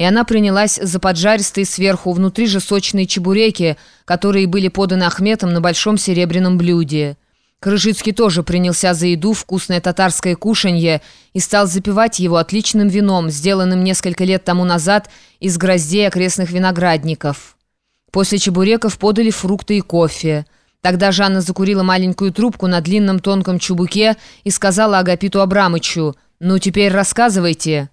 и она принялась за поджаристые сверху, внутри же сочные чебуреки, которые были поданы Ахметом на большом серебряном блюде. Крыжицкий тоже принялся за еду, вкусное татарское кушанье, и стал запивать его отличным вином, сделанным несколько лет тому назад из гроздей окрестных виноградников. После чебуреков подали фрукты и кофе. Тогда Жанна закурила маленькую трубку на длинном тонком чубуке и сказала Агапиту Абрамычу, «Ну, теперь рассказывайте».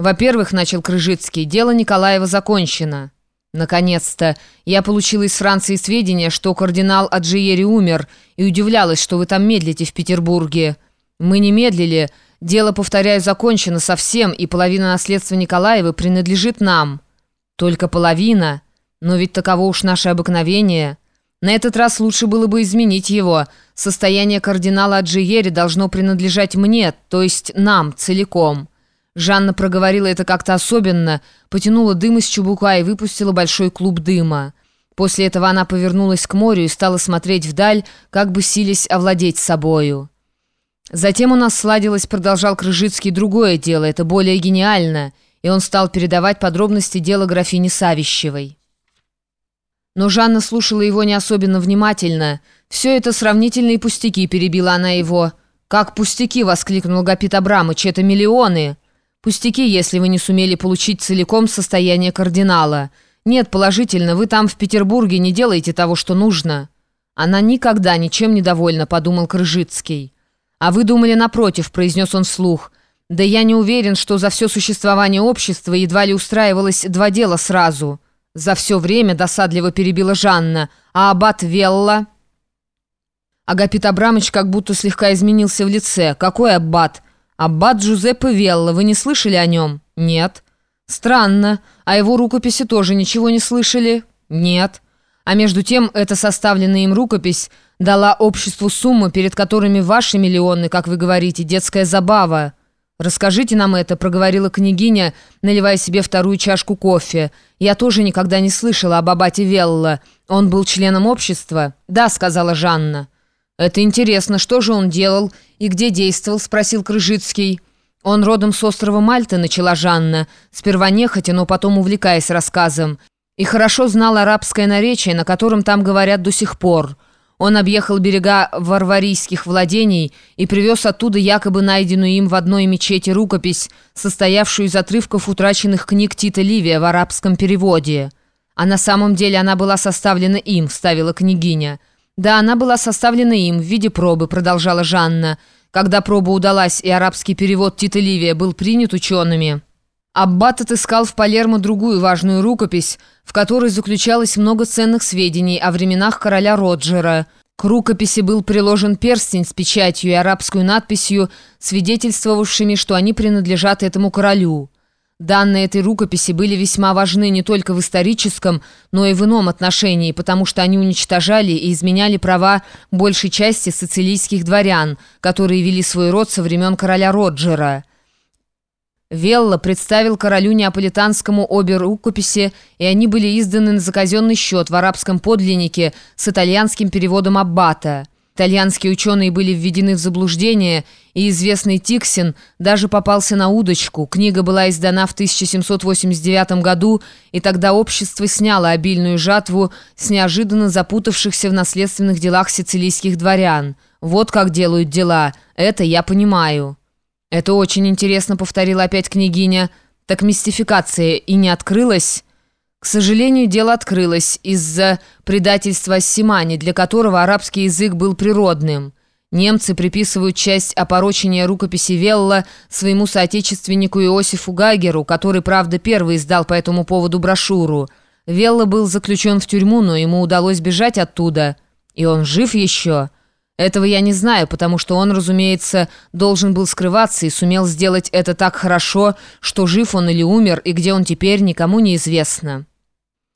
«Во-первых, — начал Крыжицкий, — дело Николаева закончено». «Наконец-то! Я получила из Франции сведения, что кардинал Аджиери умер, и удивлялась, что вы там медлите в Петербурге. Мы не медлили. Дело, повторяю, закончено совсем, и половина наследства Николаева принадлежит нам». «Только половина? Но ведь таково уж наше обыкновение». На этот раз лучше было бы изменить его. Состояние кардинала Аджиери должно принадлежать мне, то есть нам целиком. Жанна проговорила это как-то особенно, потянула дым из чубука и выпустила большой клуб дыма. После этого она повернулась к морю и стала смотреть вдаль, как бы сились овладеть собою. Затем у нас сладилось, продолжал Крыжицкий, другое дело, это более гениально, и он стал передавать подробности дела графини Савищевой. Но Жанна слушала его не особенно внимательно. «Все это сравнительные пустяки», — перебила она его. «Как пустяки?» — воскликнул Гапит Абрамыч. «Это миллионы». «Пустяки, если вы не сумели получить целиком состояние кардинала. Нет, положительно, вы там в Петербурге не делаете того, что нужно». «Она никогда ничем не довольна», — подумал Крыжицкий. «А вы думали напротив», — произнес он вслух. «Да я не уверен, что за все существование общества едва ли устраивалось два дела сразу». За все время досадливо перебила Жанна. А аббат Велла... Агапит Абрамыч как будто слегка изменился в лице. «Какой аббат?» «Аббат Джузеппе Велла. Вы не слышали о нем?» «Нет». «Странно. А его рукописи тоже ничего не слышали?» «Нет». А между тем, эта составленная им рукопись дала обществу суммы, перед которыми ваши миллионы, как вы говорите, детская забава. «Расскажите нам это», — проговорила княгиня, наливая себе вторую чашку кофе. «Я тоже никогда не слышала об аббате Велла. Он был членом общества?» «Да», — сказала Жанна. «Это интересно. Что же он делал и где действовал?» — спросил Крыжицкий. «Он родом с острова Мальты», — начала Жанна, сперва нехотя, но потом увлекаясь рассказом. «И хорошо знал арабское наречие, на котором там говорят до сих пор». Он объехал берега варварийских владений и привез оттуда якобы найденную им в одной мечети рукопись, состоявшую из отрывков утраченных книг Тита Ливия в арабском переводе. «А на самом деле она была составлена им», — вставила княгиня. «Да, она была составлена им в виде пробы», — продолжала Жанна. «Когда проба удалась и арабский перевод Тита Ливия был принят учеными». Аббат отыскал в Палермо другую важную рукопись, в которой заключалось много ценных сведений о временах короля Роджера. К рукописи был приложен перстень с печатью и арабскую надписью, свидетельствовавшими, что они принадлежат этому королю. Данные этой рукописи были весьма важны не только в историческом, но и в ином отношении, потому что они уничтожали и изменяли права большей части сицилийских дворян, которые вели свой род со времен короля Роджера. Велла представил королю неаполитанскому обе рукописи, и они были изданы на заказенный счет в арабском подлиннике с итальянским переводом Аббата. Итальянские ученые были введены в заблуждение, и известный Тиксин даже попался на удочку. Книга была издана в 1789 году, и тогда общество сняло обильную жатву с неожиданно запутавшихся в наследственных делах сицилийских дворян. Вот как делают дела, это я понимаю». «Это очень интересно», — повторила опять княгиня. «Так мистификация и не открылась?» К сожалению, дело открылось из-за предательства Симани, для которого арабский язык был природным. Немцы приписывают часть опорочения рукописи Велла своему соотечественнику Иосифу Гагеру, который, правда, первый издал по этому поводу брошюру. Велла был заключен в тюрьму, но ему удалось бежать оттуда. И он жив еще?» Этого я не знаю, потому что он, разумеется, должен был скрываться и сумел сделать это так хорошо, что жив он или умер, и где он теперь, никому не известно».